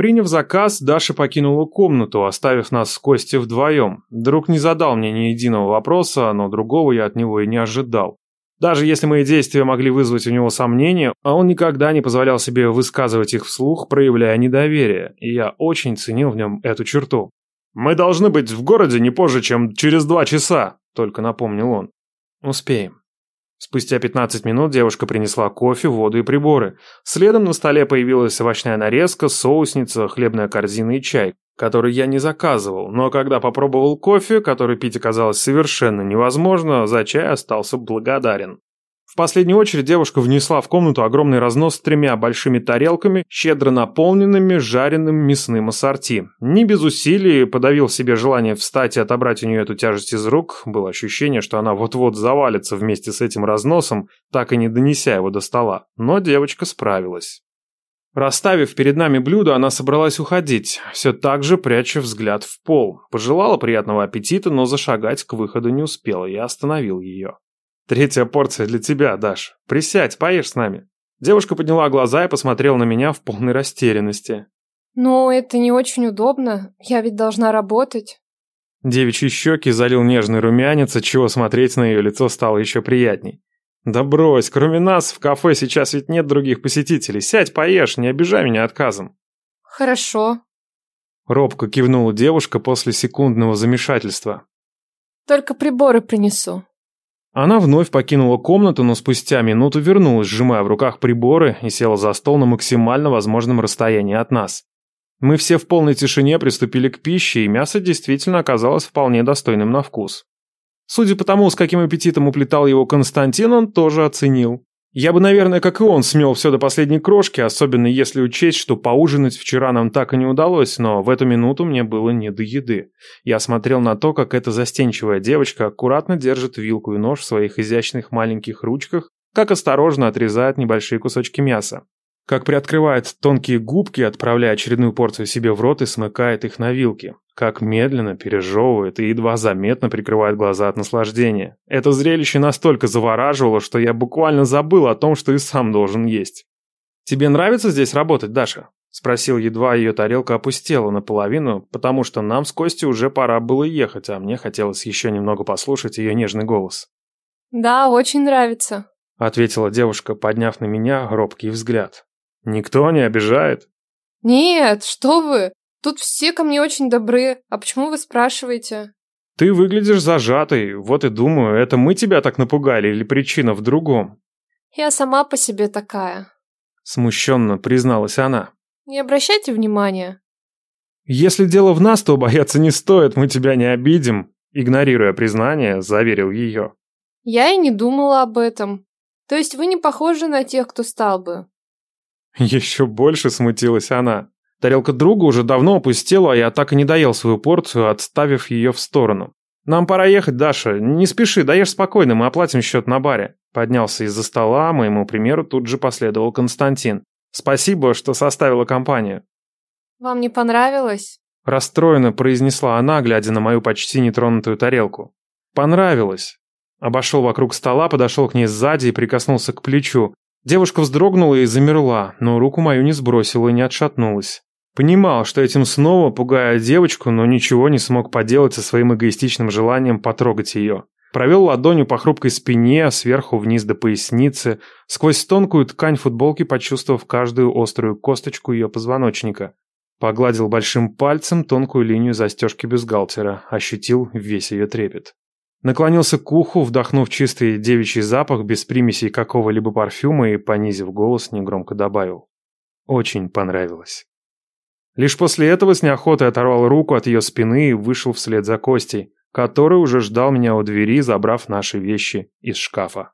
Приняв заказ, Даша покинула комнату, оставив нас с Костей вдвоем. Друг не задал мне ни единого вопроса, но другого я от него и не ожидал. Даже если мои действия могли вызвать у него сомнения, а он никогда не позволял себе высказывать их вслух, проявляя недоверие, и я очень ценил в нем эту черту. «Мы должны быть в городе не позже, чем через два часа», — только напомнил он. «Успеем». Спустя 15 минут девушка принесла кофе, воду и приборы. Следом на столе появилась овощная нарезка, соусница, хлебная корзина и чай, который я не заказывал, но когда попробовал кофе, который пить оказалось совершенно невозможно, за чай остался благодарен. В последнюю очередь девушка внесла в комнату огромный разнос с тремя большими тарелками, щедро наполненными жареным мясным ассорти. Не без усилий подавил себе желание встать и отобрать у нее эту тяжесть из рук. Было ощущение, что она вот-вот завалится вместе с этим разносом, так и не донеся его до стола. Но девочка справилась. Расставив перед нами блюдо, она собралась уходить, все так же пряча взгляд в пол. Пожелала приятного аппетита, но зашагать к выходу не успела, я остановил ее. «Третья порция для тебя, Даш. Присядь, поешь с нами». Девушка подняла глаза и посмотрела на меня в полной растерянности. «Ну, это не очень удобно. Я ведь должна работать». Девичьи щеки залил нежный румянец, отчего смотреть на ее лицо стало еще приятней. «Да брось, кроме нас в кафе сейчас ведь нет других посетителей. Сядь, поешь, не обижай меня отказом». «Хорошо». Робко кивнула девушка после секундного замешательства. «Только приборы принесу». Она вновь покинула комнату, но спустя минуту вернулась, сжимая в руках приборы и села за стол на максимально возможном расстоянии от нас. Мы все в полной тишине приступили к пище, и мясо действительно оказалось вполне достойным на вкус. Судя по тому, с каким аппетитом уплетал его Константин, он тоже оценил. Я бы, наверное, как и он, смел все до последней крошки, особенно если учесть, что поужинать вчера нам так и не удалось, но в эту минуту мне было не до еды. Я смотрел на то, как эта застенчивая девочка аккуратно держит вилку и нож в своих изящных маленьких ручках, как осторожно отрезает небольшие кусочки мяса. Как приоткрывает тонкие губки, отправляя очередную порцию себе в рот и смыкает их на вилке как медленно пережевывает и едва заметно прикрывает глаза от наслаждения. Это зрелище настолько завораживало, что я буквально забыл о том, что и сам должен есть. «Тебе нравится здесь работать, Даша?» Спросил, едва ее тарелка опустела наполовину, потому что нам с Костей уже пора было ехать, а мне хотелось еще немного послушать ее нежный голос. «Да, очень нравится», — ответила девушка, подняв на меня робкий взгляд. «Никто не обижает?» «Нет, что вы! Тут все ко мне очень добры. А почему вы спрашиваете? Ты выглядишь зажатой. Вот и думаю, это мы тебя так напугали или причина в другом? Я сама по себе такая. Смущенно призналась она. Не обращайте внимания. Если дело в нас, то бояться не стоит, мы тебя не обидим. Игнорируя признание, заверил ее. Я и не думала об этом. То есть вы не похожи на тех, кто стал бы. Еще больше смутилась она. Тарелка друга уже давно опустела, а я так и не доел свою порцию, отставив ее в сторону. «Нам пора ехать, Даша. Не спеши, даешь спокойно, мы оплатим счет на баре». Поднялся из-за стола, моему примеру тут же последовал Константин. «Спасибо, что составила компанию». «Вам не понравилось?» Расстроенно произнесла она, глядя на мою почти нетронутую тарелку. «Понравилось». Обошел вокруг стола, подошел к ней сзади и прикоснулся к плечу. Девушка вздрогнула и замерла, но руку мою не сбросила и не отшатнулась. Понимал, что этим снова пугая девочку, но ничего не смог поделать со своим эгоистичным желанием потрогать ее. Провел ладонью по хрупкой спине, сверху вниз до поясницы, сквозь тонкую ткань футболки почувствовав каждую острую косточку ее позвоночника. Погладил большим пальцем тонкую линию застежки бюстгальтера, ощутил весь ее трепет. Наклонился к уху, вдохнув чистый девичий запах без примесей какого-либо парфюма и, понизив голос, негромко добавил. Очень понравилось. Лишь после этого с неохотой оторвал руку от ее спины и вышел вслед за Костей, который уже ждал меня у двери, забрав наши вещи из шкафа.